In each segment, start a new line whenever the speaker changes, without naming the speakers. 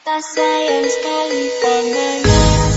Tak sayang sekali pandangan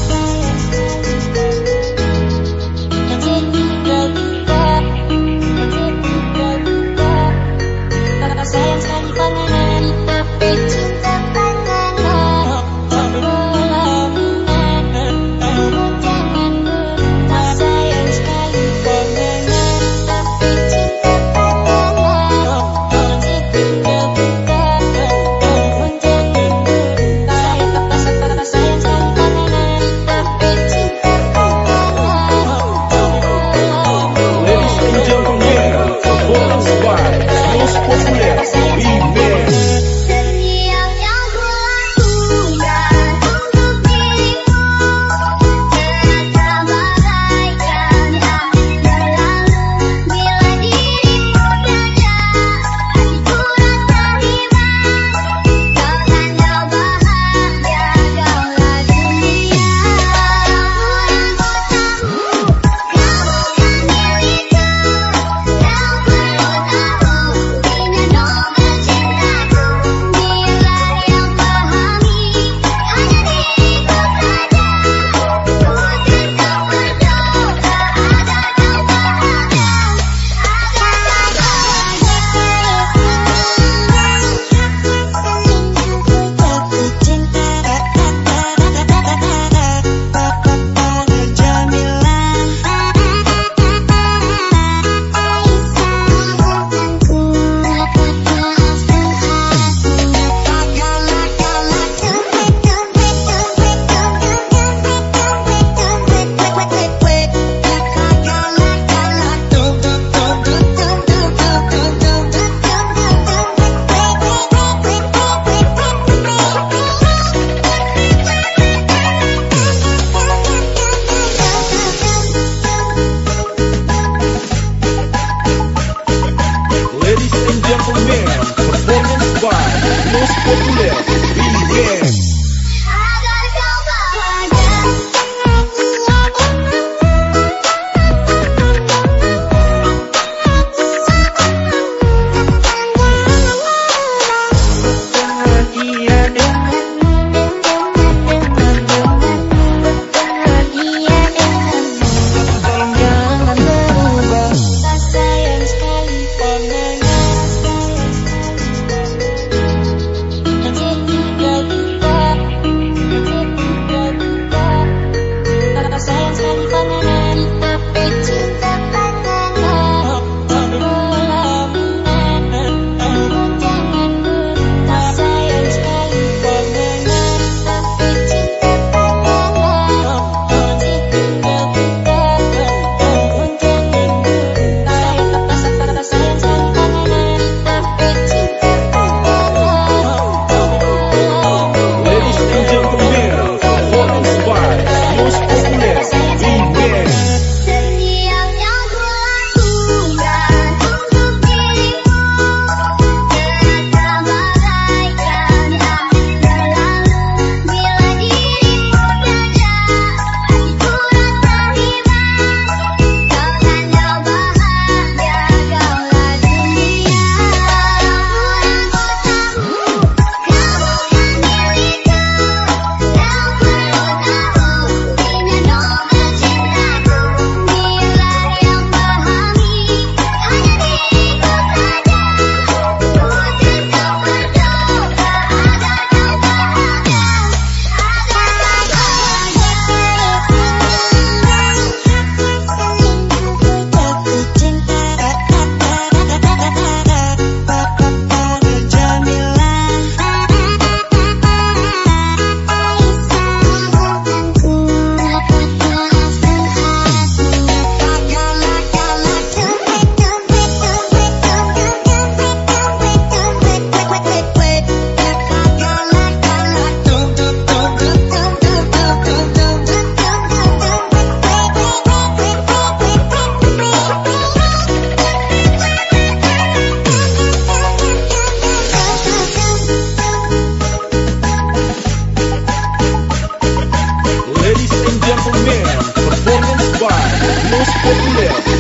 Superman, performance by
Los
Populeros.